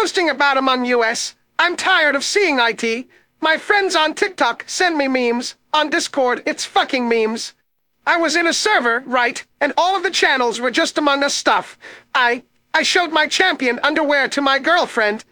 posting about Among Us. I'm tired of seeing IT. My friends on TikTok send me memes. On Discord, it's fucking memes. I was in a server, right, and all of the channels were just Among Us stuff. I... I showed my champion underwear to my girlfriend,